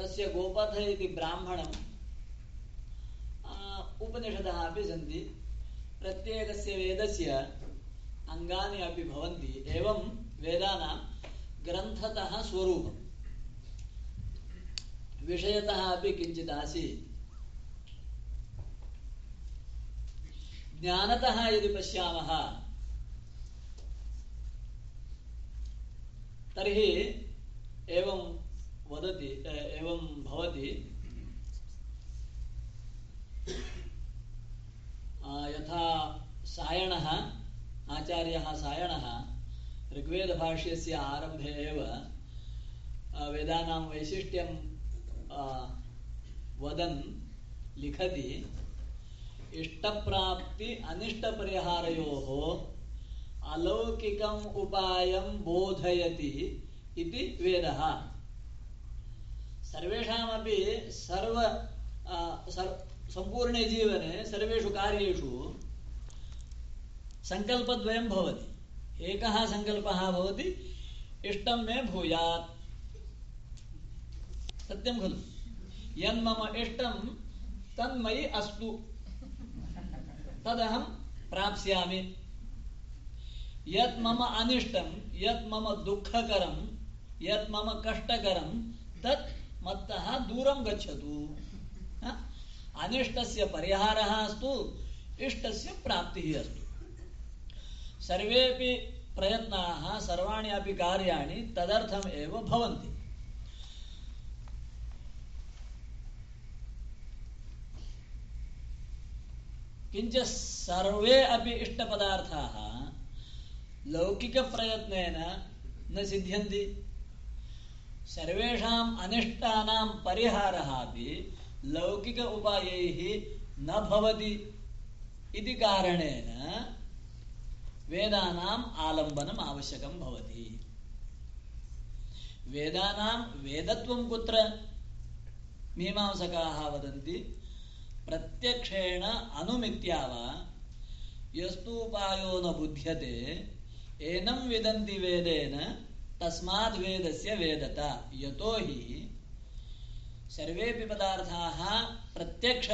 तस्य गोपथ इति ब्राह्मणम् उपनिषदः अपि सन्ति। प्रत्येकस्य वेदस्य अङ्गानि अपि भवन्ति, एवं वेदानां ग्रन्थतः स्वरूपम्। विषयतः अपि किञ्चित् आसीत्। ज्ञानतः यदि पश्यामः, तर्हि एवं वदति एवं भवति। यथा सायणः, आचार्यः सायणः, ऋग्वेदभाष्यस्य आरम्भे एव वेदानां वैशिष्ट्यं वदन्, लिखति, इष्टप्राप्ति अनिष्टपरिहारयोः, अलौकिकम् उपायं बोधयति इति वेदः। सर्वेषामपि सर्व सम्पूर्णे जीवने सर्वेषु कार्येषु सङ्कल्पद्वयं भवति। एकः सङ्कल्पः भवति, इष्टं मे भूयात्। सत्यं खलु? यन्मम इष्टं तन्मयि अस्तु। तदहं प्राप्स्यामि। यत् मम अनिष्टं, यत् मम दुःखकरं, यत् मम कष्टकरं, तत् मत्तः दूरं गच्छतु। अनिष्टस्य परिहारः अस्तु, इष्टस्य प्राप्तिः अस्तु। सर्वेपि प्रयत्नाः, सर्वाणि अपि कार्याणि तदर्थम् एव भवन्ति। किञ्च सर्वे अपि इष्टपदार्थाः लौकिकप्रयत्नेन न सिद्ध्यन्ति। सर्वेषाम् अनिष्टानां परिहारः अपि लौकिक उपायैः न भवति इति कारणेन वेदानाम् आलम्बनम् आवश्यकं भवति। वेदानां वेदत्वं कुत्र मीमांसकाः वदन्ति? प्रत्यक्षेण अनुमित्या वा? यस्तूपायो न बुध्यते। एनं विदन्ति वेदेन तस्माद् वेदस्य वेदता। यतो हि सर्वेपि पदार्थाः प्रत्यक्ष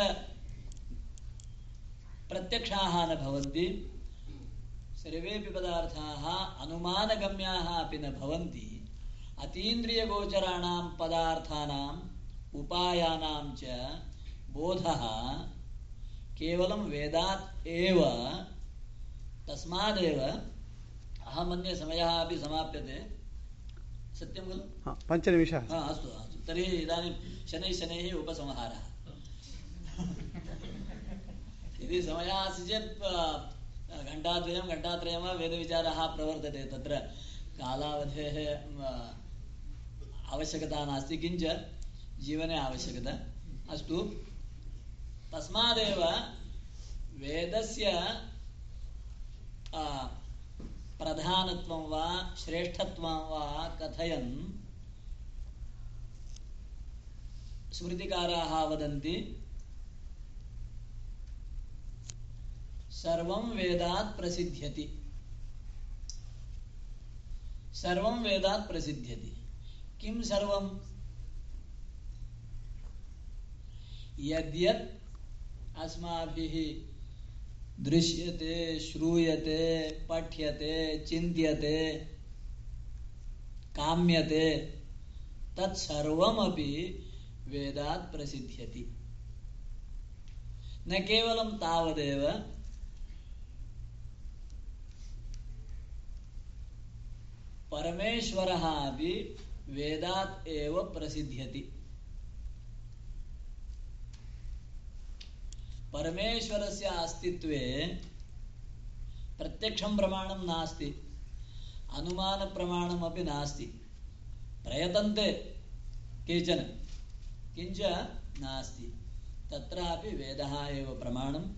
प्रत्यक्षाः न भवन्ति सर्वेपि पदार्थाः अनुमानगम्याः अपि न भवन्ति, अतीन्द्रियगोचराणां पदार्थानाम् उपायानां च बोधः केवलं वेदात् एव, तस्मादेव अहं मन्ये समयः अपि समाप्यते। सत्यं खलु? पञ्चनिमिषः अस्तु अस्तु। तर्हि इदानीं शनैः शनैः उपसंहारः। यदि समयः अस्ति चेत् घण्टाद्वयं घण्टात्रयं वा वेदविचारः प्रवर्तते। तत्र कालावधेः आवश्यकता नास्ति। किञ्च जीवने आवश्यकता। अस्तु। तस्मादेव वेदस्य प्रधानत्वं वा, श्रेष्ठत्वं वा कथयन्। स्मृतिकाराः वदन्ति, सर्वं वेदात् प्रसिद्ध्यति। सर्वं वेदात् प्रसिद्ध्यति। किं सर्वं यद्यत् अस्माभिः दृश्यते, श्रूयते, पठ्यते, चिन्त्यते, काम्यते, तत्सर्वमपि वेदात् प्रसिद्ध्यति। न केवलं तावदेव, परमेश्वरः अपि वेदात् एव प्रसिद्ध्यति। परमेश्वरस्य अस्तित्वे प्रत्यक्षं प्रमाणं नास्ति अनुमानप्रमाणमपि नास्ति। प्रयतन्ते केचन, किञ्च नास्ति। तत्रापि वेदः एव प्रमाणम्।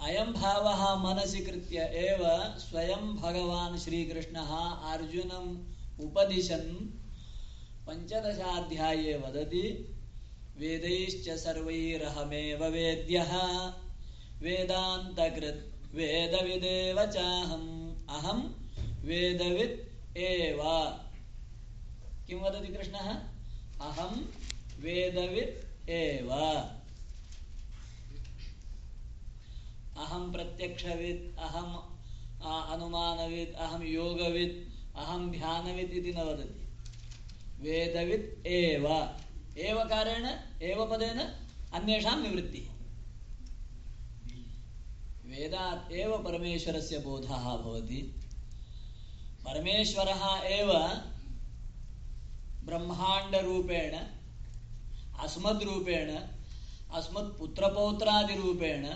अयं भावः मनसि कृत्य एव स्वयं भगवान् श्रीकृष्णः अर्जुनम् उपदिशन् पञ्चदशाध्याये वदति, वेदैश्च सर्वैरहमेव वेद्यः। वेदान्तकृत्, वेदविदेव चाहम्। अहं वेदवित् एव। किं वदति कृष्णः? अहं वेदवित् एव। अहं प्रत्यक्षवित्, अहम् अनुमानवित्, अहं योगवित्, अहं ध्यानवित् इति न वदति। वेदवित् एव। एवकारेण एव पदेन अन्येषां निवृत्तिः वेदात् एव परमेश्वरस्य बोधः भवति। परमेश्वरः एव ब्रह्माण्डरूपेण, अस्मद्रूपेण, अस्मत्पुत्रपौत्रादिरूपेण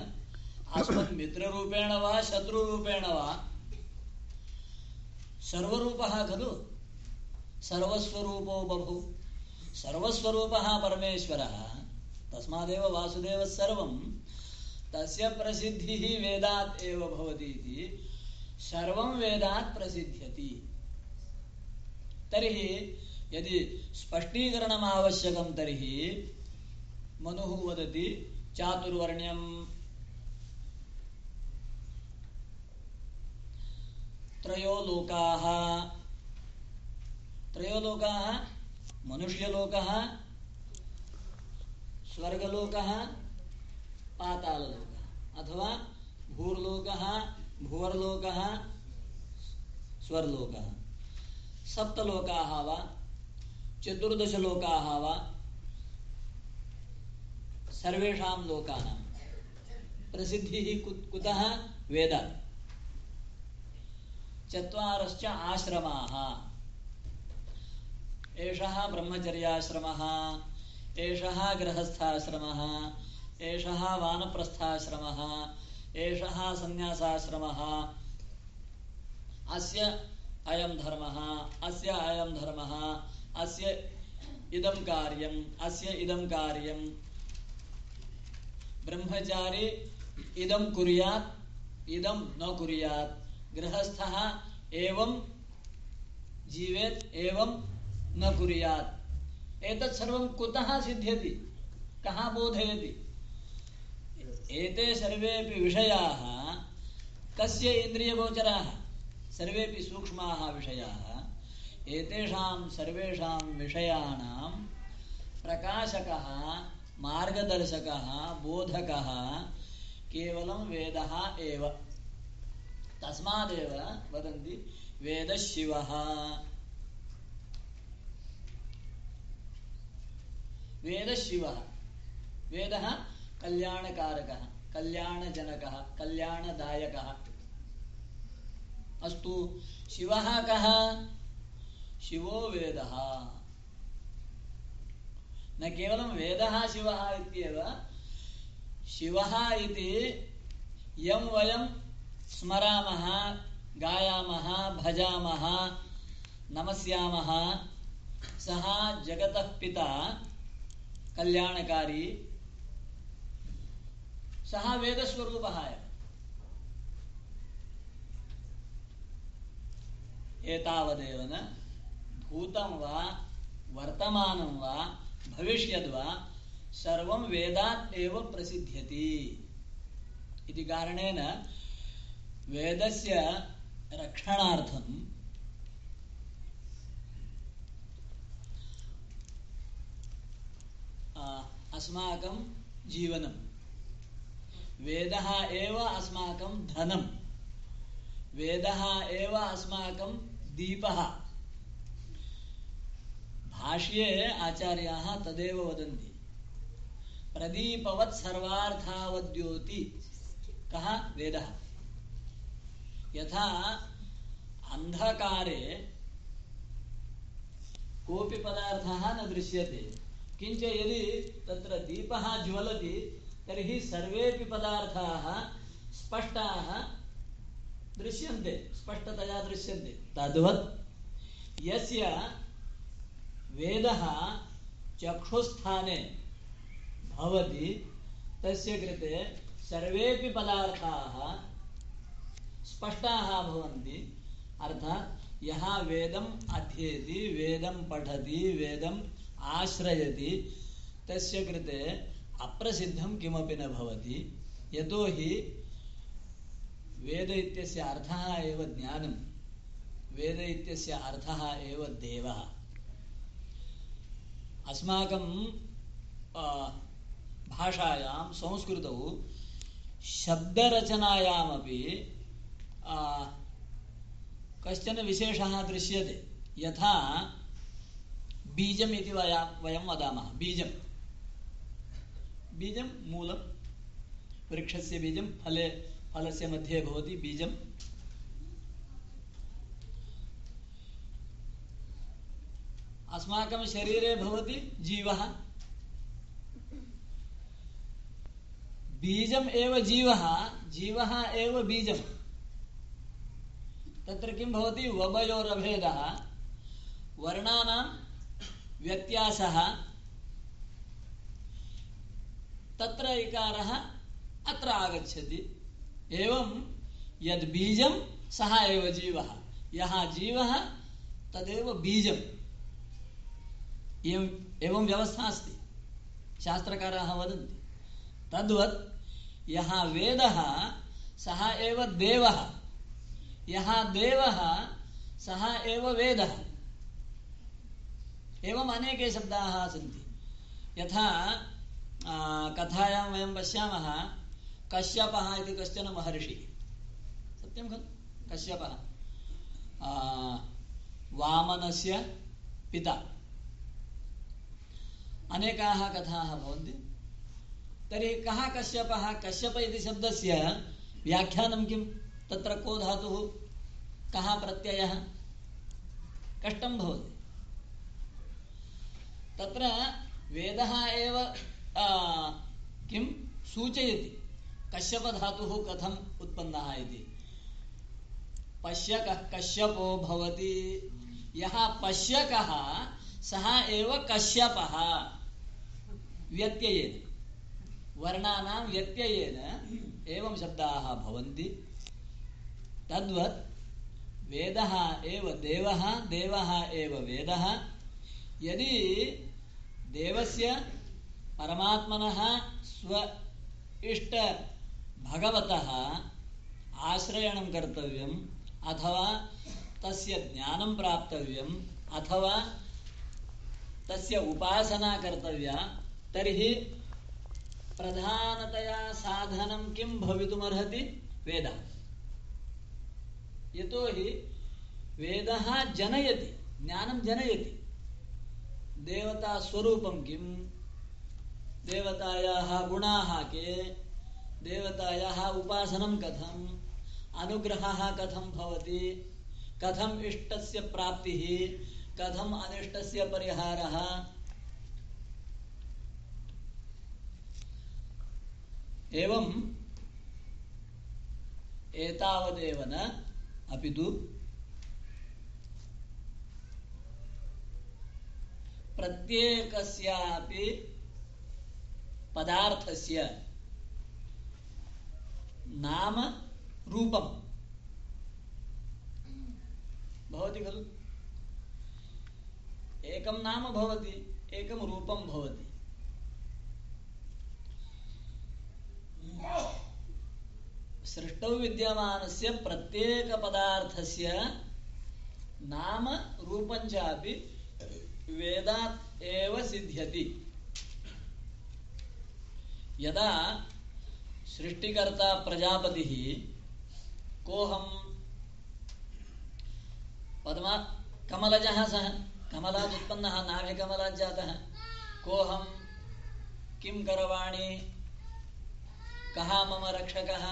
अस्मन्मित्ररूपेण वा, शत्रुरूपेण वा, सर्वरूपः खलु? सर्वस्वरूपो बभु। सर्वस्वरूपः परमेश्वरः। तस्मादेव वासुदेवः सर्वं तस्य प्रसिद्धिः वेदात् एव भवति इति सर्वं वेदात् प्रसिद्ध्यति। तर्हि यदि स्पष्टीकरणम् आवश्यकं तर्हि मनुः वदति चातुर्वर्ण्यं त्रयो लोकाः त्रयो लोकाः मनुष्यलोकः, स्वर्गलोकः, पाताललोकः। अथवा भूर्लोकः, भुवर्लोकः, स्वर्लोकः। सप्तलोकाः वा, चतुर्दशलोकाः वा, सर्वेषां लोकानां। प्रसिद्धिः कुतः? वेदात्। चत्वारश्च आश्रमाः। एषः ब्रह्मचर्याश्रमः, एषः गृहस्थाश्रमः, एषः वानप्रस्थाश्रमः, एषः सन्न्यासाश्रमः अस्य अयं धर्मः, अस्य अयं धर्मः, अस्य इदं कार्यम् अस्य इदं कार्यं। ब्रह्मचारी इदं कुर्यात्, इदं न कुर्यात्। गृहस्थः एवं जीवेत्, एवं न कुर्यात्। एतत् सर्वं कुतः सिद्ध्यति? कः बोधयति? एते सर्वेपि विषयाः, कस्य इन्द्रियगोचराः? सर्वेपि सूक्ष्माः विषयाः। एतेषां सर्वेषां विषयाणां प्रकाशकः, मार्गदर्शकः, बोधकः केवलं वेदः एव। तस्मादेव वदन्ति वेदशिवः। वेदशिवः वेदः कल्याणकारकः, कल्याणजनकः, कल्याणदायकः। अस्तु, शिवः कः? शिवो वेदः। न केवलं वेदः शिवः इत्येव, शिवः इति यं वयं स्मरामः, गायामः, भजामः, नमस्यामः। पिता। कल्याणकारी सः वेदस्वरूपः एव एतावदेव न भूतं वा वर्तमानं वा भविष्यद् वा सर्वं वेदात् एव प्रसिद्ध्यति इति कारणेन वेदस्य रक्षणार्थं अस्माकं जीवनं वेदः एव अस्माकं धनं वेदः एव अस्माकं दीपः भाष्ये आचार्याः तदेव वदन्ति प्रदीपवत् सर्वार्थावद्योति कः वेदः यथा अन्धकारे कोऽपि पदार्थः न दृश्यते किञ्च यदि तत्र दीपः ज्वलति, तर्हि सर्वेपि पदार्थाः स्पष्टाः दृश्यन्ते, स्पष्टतया दृश्यन्ते। तद्वत् यस्य वेदः चक्षुस्थाने भवति, तस्य कृते सर्वेपि पदार्थाः स्पष्टाः भवन्ति। अर्थात् यः वेदम् अध्येति, वेदं पठति वेदम् आश्रयति, तस्य कृते अप्रसिद्धं किमपि न भवति। वेद इत्यस्य अर्थः एव ज्ञानं, वेद इत्यस्य अर्थः एव देवः। अस्माकं भाषायां, संस्कृतौ शब्दरचनायामपि कश्चन विशेषः दृश्यते। यथा बीजम् इति वया वयं वदामः बीजं बीजं मूलं वृक्षस्य बीजं फले फलस्य मध्ये भवति बीजं अस्माकं शरीरे भवति जीवः बीजम् एव जीवः जीवः एव बीजम् तत्र किं भवति वभयोरभेदः वर्णानां व्यत्यासः। तत्र इकारः अत्र आगच्छति। एवं यद् बीजं, सः एव जीवः। यः जीवः, तदेव बीजम्। एवं एवं व्यवस्था अस्ति। शास्त्रकाराः वदन्ति। तद्वत् यः वेदः, सः एव देवः। यः देवः, सः एव वेदः। एवम् अनेके शब्दाः सन्ति। यथा कथायां वयं पश्यामः, कश्यपः इति कश्चन महर्षिः। सत्यं खलु? कश्यपः। वामनस्य पिता। अनेकाः कथाः भवन्ति। तर्हि कः कश्यपः? कश्यप इति शब्दस्य व्याख्यानं किं तत्र को धातुः? कः प्रत्ययः? कष्टं भवति। तत्र वेदः एव किं? सूचयति। कश्यपधातुः कथम् उत्पन्नः इति। पश्यकः कश्यपो भवति। यः पश्यकः, सः एव कश्यपः। व्यत्ययेन। वर्णानां व्यत्ययेन एवं शब्दाः भवन्ति। तद्वत् वेदः एव देवः देवः एव वेदः। यदि देवस्य परमात्मनः स्व इष्ट भगवतः आश्रयणं कर्तव्यम्, अथवा तस्य ज्ञानं प्राप्तव्यम्, अथवा तस्य उपासना कर्तव्या, तर्हि प्रधानतया साधनं किं भवितुमर्हति? वेदः। यतोहि वेदः जनयति, ज्ञानं जनयति। देवता स्वरूपं किं देवतायाः गुणाः के? देवतायाः उपासनं कथम्? अनुग्रहः कथं भवति? कथम् इष्टस्य प्राप्तिः? कथम् अनिष्टस्य परिहारः? एवम् एतावदेव न अपि प्रत्येकस्यापि पदार्थस्य नाम रूपं भवति खलु? एकं नाम भवति, एकं रूपं भवति। सृष्टौ विद्यमानस्य प्रत्येकपदार्थस्य नाम रूपं वेदात् एव सिद्ध्यति। यदा सृष्टिकर्ता प्रजापतिः कोऽहं पद्मा कमलजः सः कमलात् उत्पन्नः, नाभिकमलात् जातः, कोऽहं किं करवाणि, कः मम रक्षकः?